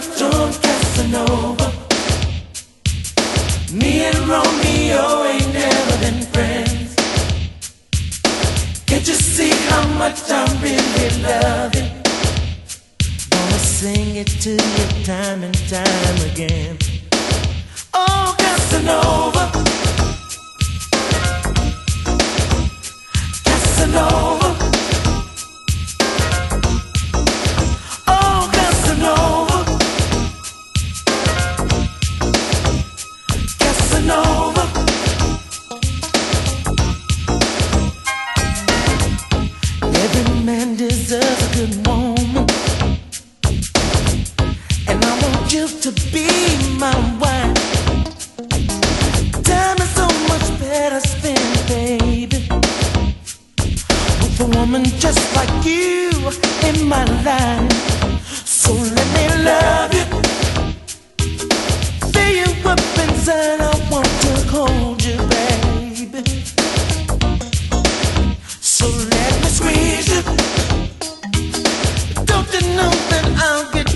John Casanova. Me and Romeo ain't never been friends. Can't you see how much I'm really loving? Gonna sing it to you time and time again. Oh, Casanova. Casanova. Deserves a good woman. And I want you to be my wife. Time is so much better spent, baby. With a woman just like you in my life.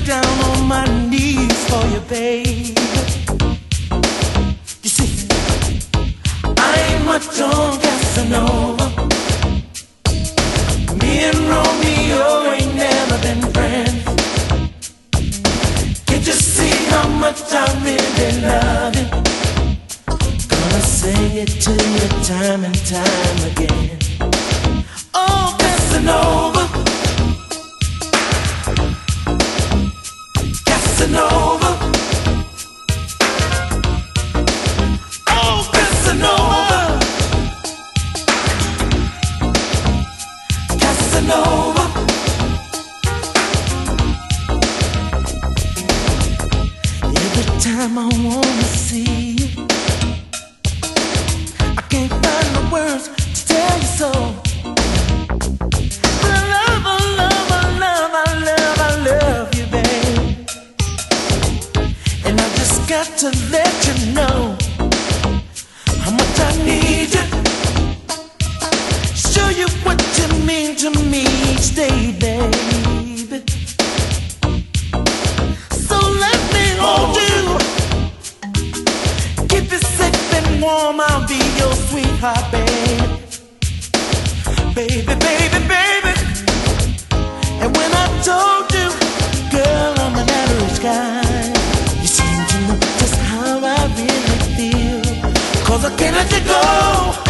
Down on my knees for you, baby? You see, I ain't much on Casanova. Me and Romeo ain't never been friends. Can't you see how much I really love you? Gonna sing it to you time and time again. Casanova. Every time I wanna see you, I can't find the words to tell you so. But I love, I love, I love, I love, I love you, babe. And I just got to I'll be your sweetheart, babe. Baby, baby, baby. And when I told you, girl, I'm an average guy, you seem to know just how I really feel. Cause I can't let you go.